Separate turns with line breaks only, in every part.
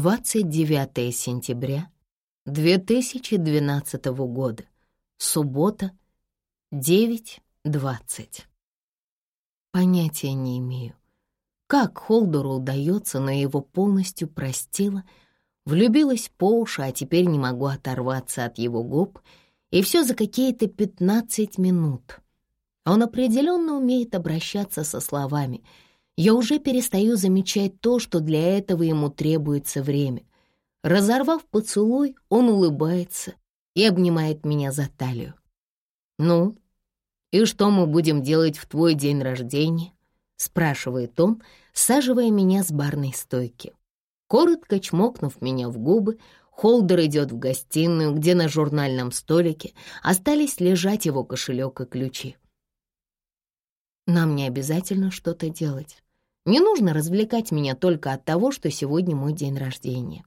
29 сентября 2012 года. Суббота, 9.20. Понятия не имею, как Холдеру удается, но его полностью простила, влюбилась по уши, а теперь не могу оторваться от его губ, и все за какие-то 15 минут. Он определенно умеет обращаться со словами. Я уже перестаю замечать то, что для этого ему требуется время. Разорвав поцелуй, он улыбается и обнимает меня за талию. «Ну, и что мы будем делать в твой день рождения?» — спрашивает он, саживая меня с барной стойки. Коротко чмокнув меня в губы, Холдер идет в гостиную, где на журнальном столике остались лежать его кошелек и ключи. Нам не обязательно что-то делать. Не нужно развлекать меня только от того, что сегодня мой день рождения.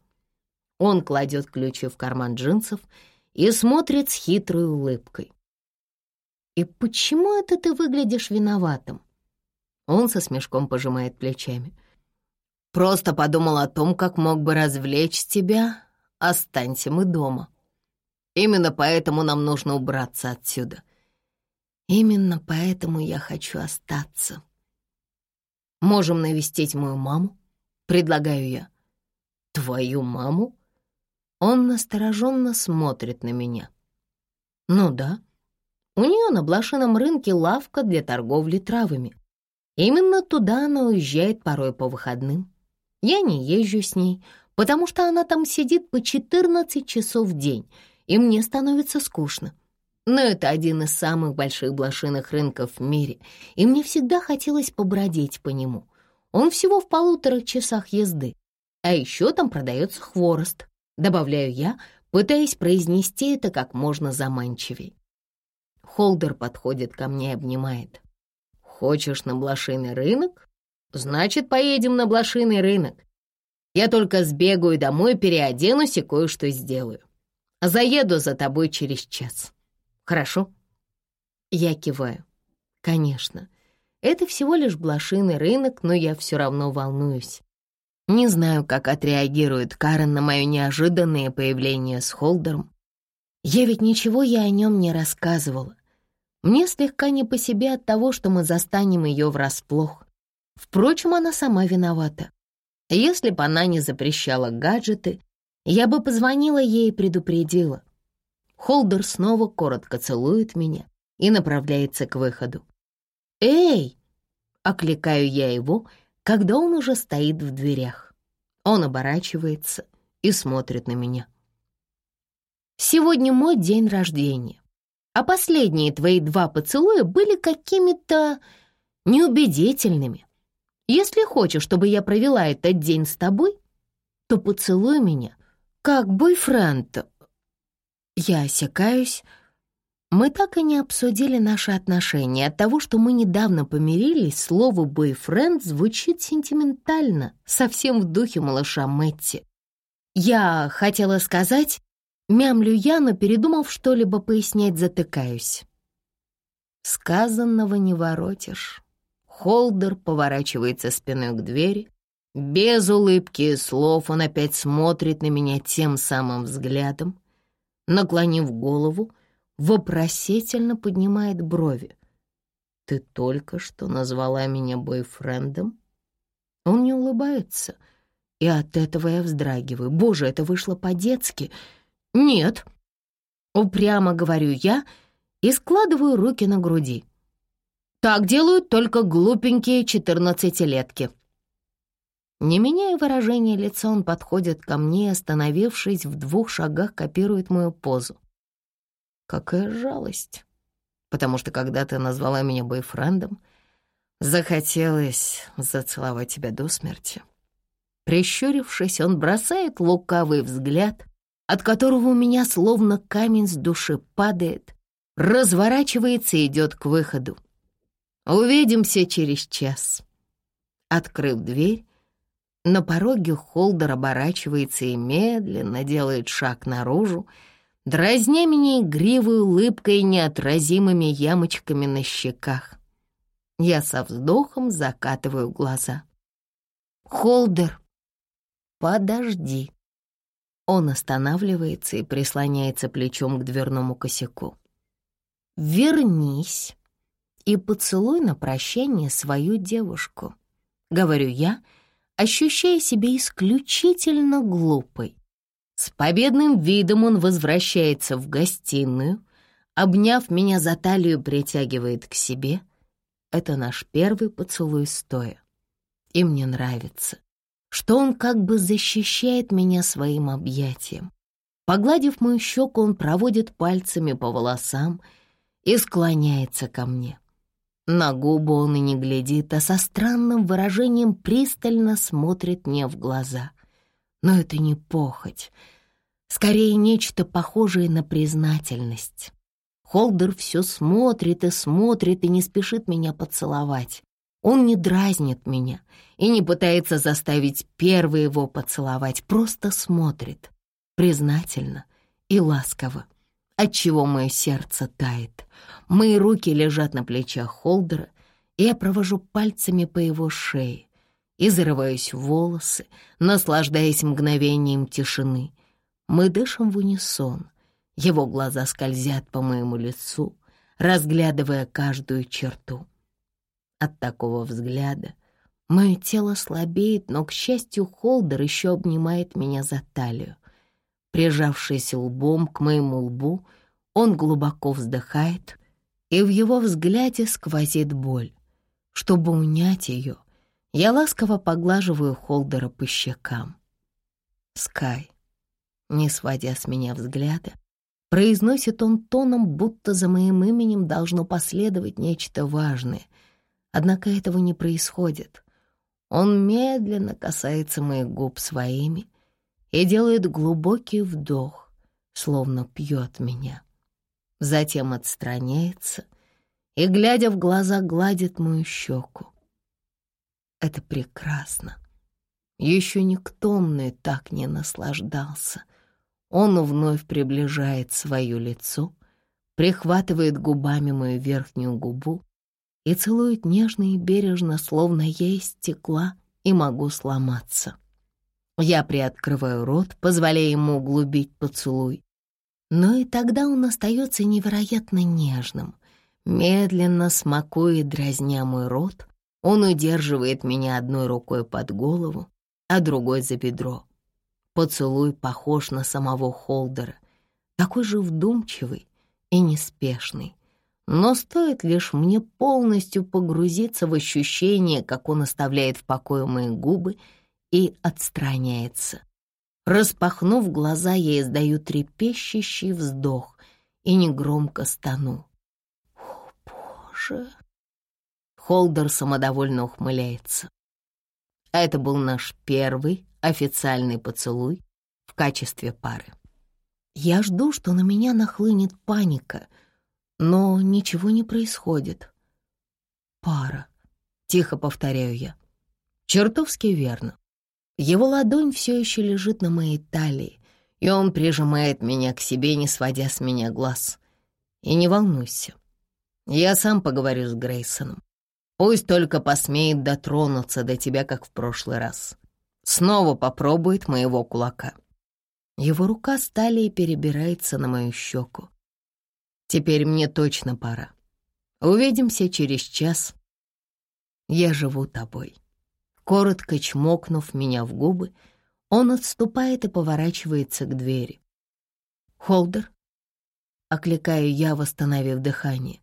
Он кладет ключи в карман джинсов и смотрит с хитрой улыбкой. «И почему это ты выглядишь виноватым?» Он со смешком пожимает плечами. «Просто подумал о том, как мог бы развлечь тебя. Останься мы дома. Именно поэтому нам нужно убраться отсюда. Именно поэтому я хочу остаться. Можем навестить мою маму, предлагаю я. Твою маму? Он настороженно смотрит на меня. Ну да, у нее на блошином рынке лавка для торговли травами. Именно туда она уезжает порой по выходным. Я не езжу с ней, потому что она там сидит по 14 часов в день, и мне становится скучно. Но это один из самых больших блошиных рынков в мире, и мне всегда хотелось побродить по нему. Он всего в полутора часах езды. А еще там продается хворост, добавляю я, пытаясь произнести это как можно заманчивее. Холдер подходит ко мне и обнимает. «Хочешь на блошиный рынок? Значит, поедем на блошиный рынок. Я только сбегаю домой, переоденусь и кое-что сделаю. Заеду за тобой через час. Хорошо?» Я киваю. «Конечно. Это всего лишь блошиный рынок, но я все равно волнуюсь. Не знаю, как отреагирует Карен на мое неожиданное появление с Холдером. Я ведь ничего я о нем не рассказывала. Мне слегка не по себе от того, что мы застанем ее врасплох. Впрочем, она сама виновата. Если бы она не запрещала гаджеты, я бы позвонила ей и предупредила. Холдер снова коротко целует меня и направляется к выходу. «Эй!» — окликаю я его, когда он уже стоит в дверях. Он оборачивается и смотрит на меня. «Сегодня мой день рождения а последние твои два поцелуя были какими-то неубедительными. Если хочешь, чтобы я провела этот день с тобой, то поцелуй меня как бойфренд. Я осекаюсь. Мы так и не обсудили наши отношения. От того, что мы недавно помирились, слово «бойфренд» звучит сентиментально, совсем в духе малыша Мэтти. Я хотела сказать, Мямлю я, но передумав что-либо пояснять, затыкаюсь. Сказанного не воротишь. Холдер поворачивается спиной к двери. Без улыбки и слов он опять смотрит на меня тем самым взглядом. Наклонив голову, вопросительно поднимает брови. «Ты только что назвала меня бойфрендом?» Он не улыбается, и от этого я вздрагиваю. Боже, это вышло по-детски — «Нет», — упрямо говорю я и складываю руки на груди. «Так делают только глупенькие четырнадцатилетки». Не меняя выражения лица, он подходит ко мне и, остановившись в двух шагах, копирует мою позу. Какая жалость, потому что когда ты назвала меня бойфрендом, захотелось зацеловать тебя до смерти. Прищурившись, он бросает лукавый взгляд от которого у меня словно камень с души падает, разворачивается и идет к выходу. Увидимся через час. Открыв дверь, на пороге Холдер оборачивается и медленно делает шаг наружу, дразня меня игривой улыбкой и неотразимыми ямочками на щеках. Я со вздохом закатываю глаза. «Холдер, подожди». Он останавливается и прислоняется плечом к дверному косяку. «Вернись и поцелуй на прощание свою девушку», — говорю я, ощущая себя исключительно глупой. С победным видом он возвращается в гостиную, обняв меня за талию, притягивает к себе. Это наш первый поцелуй стоя. И мне нравится, что он как бы защищает меня своим объятием. Погладив мою щеку, он проводит пальцами по волосам и склоняется ко мне. На губы он и не глядит, а со странным выражением пристально смотрит мне в глаза. Но это не похоть, скорее нечто похожее на признательность. Холдер все смотрит и смотрит и не спешит меня поцеловать. Он не дразнит меня и не пытается заставить первый его поцеловать, просто смотрит, признательно и ласково, отчего мое сердце тает. Мои руки лежат на плечах Холдера, и я провожу пальцами по его шее и зарываюсь в волосы, наслаждаясь мгновением тишины. Мы дышим в унисон, его глаза скользят по моему лицу, разглядывая каждую черту. От такого взгляда мое тело слабеет, но, к счастью, Холдер еще обнимает меня за талию. Прижавшись лбом к моему лбу, он глубоко вздыхает, и в его взгляде сквозит боль. Чтобы унять ее, я ласково поглаживаю Холдера по щекам. «Скай», не сводя с меня взгляда, произносит он тоном, будто за моим именем должно последовать нечто важное — Однако этого не происходит. Он медленно касается моих губ своими и делает глубокий вдох, словно пьет меня. Затем отстраняется и, глядя в глаза, гладит мою щеку. Это прекрасно. Еще никто мной так не наслаждался. Он вновь приближает свое лицо, прихватывает губами мою верхнюю губу и целует нежно и бережно, словно я из стекла и могу сломаться. Я приоткрываю рот, позволяя ему углубить поцелуй. Но и тогда он остается невероятно нежным. Медленно смакуя дразня мой рот, он удерживает меня одной рукой под голову, а другой за бедро. Поцелуй похож на самого Холдера, такой же вдумчивый и неспешный. Но стоит лишь мне полностью погрузиться в ощущение, как он оставляет в покое мои губы и отстраняется. Распахнув глаза, я издаю трепещущий вздох и негромко стану. «О, Боже!» Холдер самодовольно ухмыляется. Это был наш первый официальный поцелуй в качестве пары. Я жду, что на меня нахлынет паника — но ничего не происходит. Пара. Тихо повторяю я. Чертовски верно. Его ладонь все еще лежит на моей талии, и он прижимает меня к себе, не сводя с меня глаз. И не волнуйся. Я сам поговорю с Грейсоном. Пусть только посмеет дотронуться до тебя, как в прошлый раз. Снова попробует моего кулака. Его рука с талии перебирается на мою щеку. Теперь мне точно пора. Увидимся через час. Я живу тобой. Коротко чмокнув меня в губы, он отступает и поворачивается к двери. «Холдер?» — окликаю я, восстановив дыхание.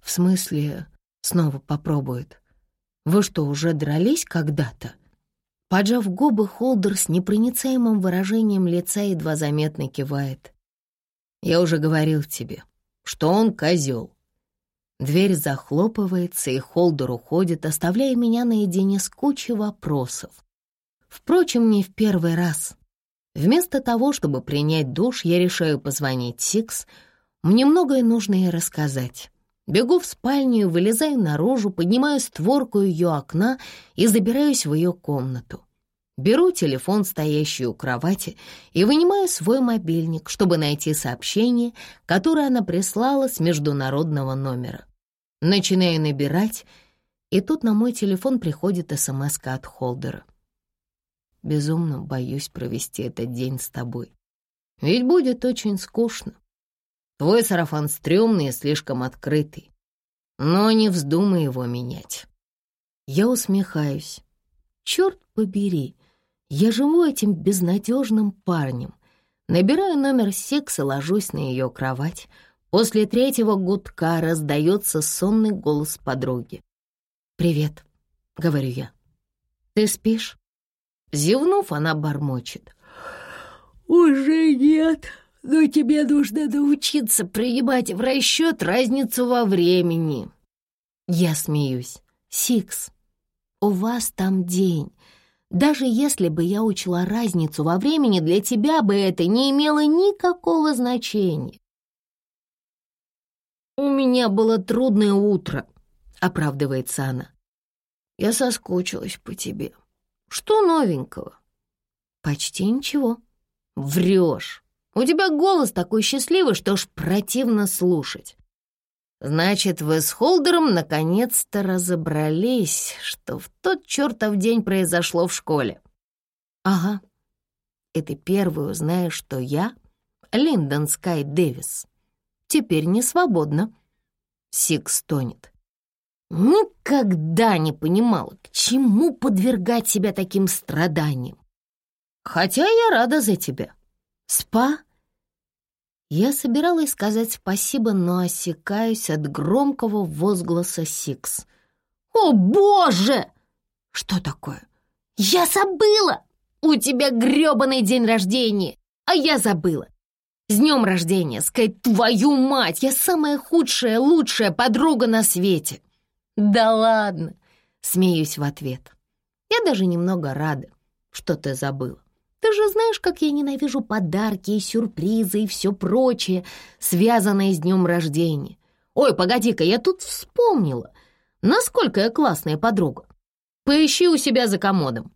«В смысле, снова попробует? Вы что, уже дрались когда-то?» Поджав губы, Холдер с непроницаемым выражением лица едва заметно кивает. Я уже говорил тебе, что он козел. Дверь захлопывается, и Холдер уходит, оставляя меня наедине с кучей вопросов. Впрочем, не в первый раз. Вместо того, чтобы принять душ, я решаю позвонить Сикс. Мне многое нужно ей рассказать. Бегу в спальню, вылезаю наружу, поднимаю створку ее окна и забираюсь в ее комнату. Беру телефон, стоящий у кровати, и вынимаю свой мобильник, чтобы найти сообщение, которое она прислала с международного номера. Начинаю набирать, и тут на мой телефон приходит смс от Холдера. безумно боюсь провести этот день с тобой. Ведь будет очень скучно. Твой сарафан стрёмный и слишком открытый. Но не вздумай его менять. Я усмехаюсь. Черт побери, я живу этим безнадежным парнем. Набираю номер секса, ложусь на ее кровать. После третьего гудка раздается сонный голос подруги. «Привет», — говорю я. «Ты спишь?» Зевнув, она бормочет. «Уже нет, но тебе нужно научиться принимать в расчет разницу во времени». Я смеюсь. «Сикс, у вас там день. Даже если бы я учла разницу во времени, для тебя бы это не имело никакого значения». «У меня было трудное утро», — оправдывается она. «Я соскучилась по тебе. Что новенького?» «Почти ничего», Врешь. У тебя голос такой счастливый, что ж противно слушать. Значит, вы с Холдером наконец-то разобрались, что в тот чертов день произошло в школе. Ага. И ты первый узнаешь, что я Линдон Скай Дэвис. Теперь не свободна. Сикс стонет. Никогда не понимала, к чему подвергать себя таким страданиям. Хотя я рада за тебя. Спа?» Я собиралась сказать спасибо, но осекаюсь от громкого возгласа Сикс. «О, боже!» «Что такое?» «Я забыла! У тебя грёбаный день рождения, а я забыла! С днем рождения, сказать твою мать! Я самая худшая, лучшая подруга на свете!» «Да ладно!» — смеюсь в ответ. «Я даже немного рада, что ты забыла. Ты же знаешь, как я ненавижу подарки и сюрпризы и все прочее, связанное с днем рождения. Ой, погоди-ка, я тут вспомнила, насколько я классная подруга. Поищи у себя за комодом.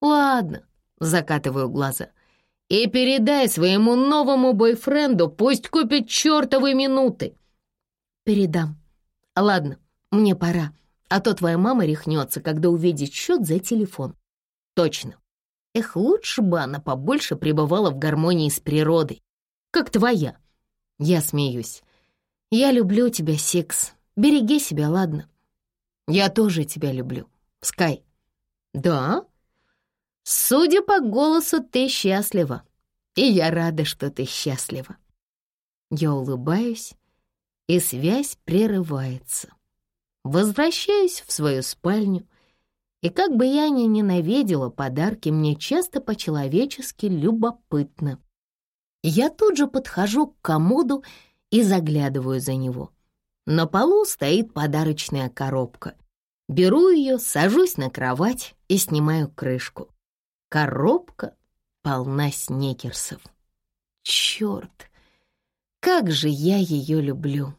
Ладно, закатываю глаза. И передай своему новому бойфренду, пусть купит чертовы минуты. Передам. Ладно, мне пора, а то твоя мама рехнется, когда увидит счет за телефон. Точно. Эх, лучше бы она побольше пребывала в гармонии с природой, как твоя. Я смеюсь. Я люблю тебя, Сикс. Береги себя, ладно? Я тоже тебя люблю, Скай. Да? Судя по голосу, ты счастлива. И я рада, что ты счастлива. Я улыбаюсь, и связь прерывается. Возвращаюсь в свою спальню — и как бы я ни ненавидела подарки, мне часто по-человечески любопытно. Я тут же подхожу к комоду и заглядываю за него. На полу стоит подарочная коробка. Беру ее, сажусь на кровать и снимаю крышку. Коробка полна снекерсов. Черт, как же я ее люблю!